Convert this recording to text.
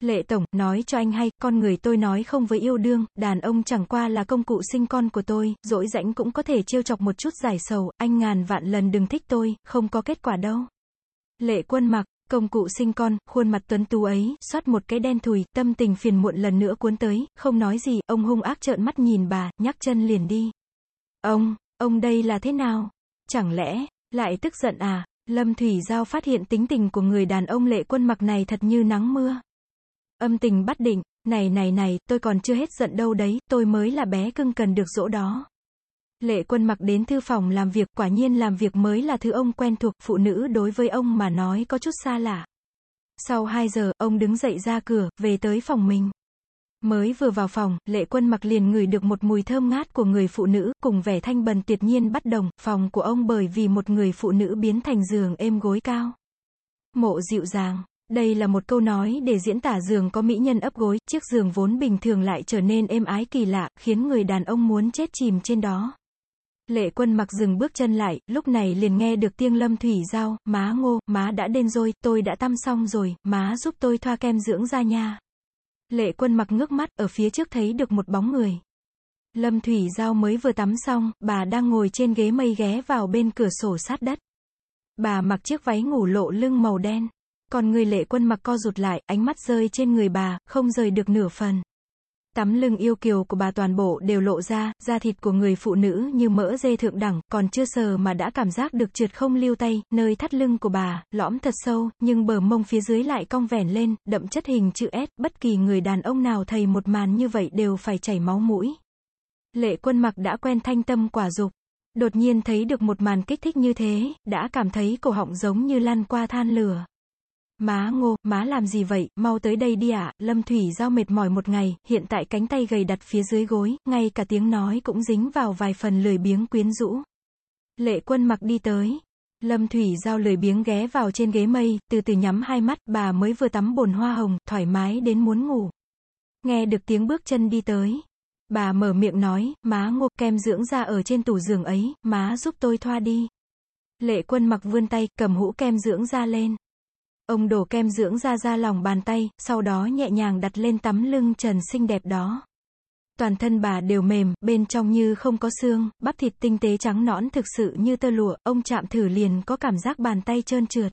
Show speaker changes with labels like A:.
A: Lệ Tổng, nói cho anh hay, con người tôi nói không với yêu đương, đàn ông chẳng qua là công cụ sinh con của tôi, dỗi rãnh cũng có thể trêu chọc một chút giải sầu, anh ngàn vạn lần đừng thích tôi, không có kết quả đâu. Lệ quân mặc, công cụ sinh con, khuôn mặt tuấn tú ấy, xoát một cái đen thùi, tâm tình phiền muộn lần nữa cuốn tới, không nói gì, ông hung ác trợn mắt nhìn bà, nhắc chân liền đi. Ông, ông đây là thế nào? Chẳng lẽ, lại tức giận à? Lâm Thủy Giao phát hiện tính tình của người đàn ông lệ quân mặc này thật như nắng mưa. Âm tình bắt định, này này này, tôi còn chưa hết giận đâu đấy, tôi mới là bé cưng cần được dỗ đó. Lệ quân mặc đến thư phòng làm việc, quả nhiên làm việc mới là thứ ông quen thuộc, phụ nữ đối với ông mà nói có chút xa lạ. Sau 2 giờ, ông đứng dậy ra cửa, về tới phòng mình. Mới vừa vào phòng, lệ quân mặc liền ngửi được một mùi thơm ngát của người phụ nữ, cùng vẻ thanh bần tuyệt nhiên bắt đồng, phòng của ông bởi vì một người phụ nữ biến thành giường êm gối cao. Mộ dịu dàng. Đây là một câu nói để diễn tả giường có mỹ nhân ấp gối, chiếc giường vốn bình thường lại trở nên êm ái kỳ lạ, khiến người đàn ông muốn chết chìm trên đó. Lệ quân mặc dừng bước chân lại, lúc này liền nghe được tiếng lâm thủy giao, má ngô, má đã đen rồi, tôi đã tăm xong rồi, má giúp tôi thoa kem dưỡng da nha. Lệ quân mặc ngước mắt, ở phía trước thấy được một bóng người. Lâm Thủy Giao mới vừa tắm xong, bà đang ngồi trên ghế mây ghé vào bên cửa sổ sát đất. Bà mặc chiếc váy ngủ lộ lưng màu đen. Còn người lệ quân mặc co rụt lại, ánh mắt rơi trên người bà, không rời được nửa phần. Tắm lưng yêu kiều của bà toàn bộ đều lộ ra, da thịt của người phụ nữ như mỡ dê thượng đẳng, còn chưa sờ mà đã cảm giác được trượt không lưu tay, nơi thắt lưng của bà, lõm thật sâu, nhưng bờ mông phía dưới lại cong vẻn lên, đậm chất hình chữ S, bất kỳ người đàn ông nào thầy một màn như vậy đều phải chảy máu mũi. Lệ quân mặc đã quen thanh tâm quả dục. Đột nhiên thấy được một màn kích thích như thế, đã cảm thấy cổ họng giống như lăn qua than lửa. Má ngô, má làm gì vậy, mau tới đây đi ạ, Lâm Thủy Giao mệt mỏi một ngày, hiện tại cánh tay gầy đặt phía dưới gối, ngay cả tiếng nói cũng dính vào vài phần lười biếng quyến rũ. Lệ quân mặc đi tới. Lâm Thủy Giao lười biếng ghé vào trên ghế mây, từ từ nhắm hai mắt, bà mới vừa tắm bồn hoa hồng, thoải mái đến muốn ngủ. Nghe được tiếng bước chân đi tới. Bà mở miệng nói, má ngô, kem dưỡng da ở trên tủ giường ấy, má giúp tôi thoa đi. Lệ quân mặc vươn tay, cầm hũ kem dưỡng da lên. Ông đổ kem dưỡng da ra lòng bàn tay, sau đó nhẹ nhàng đặt lên tấm lưng trần xinh đẹp đó. Toàn thân bà đều mềm, bên trong như không có xương, bắp thịt tinh tế trắng nõn thực sự như tơ lụa, ông chạm thử liền có cảm giác bàn tay trơn trượt.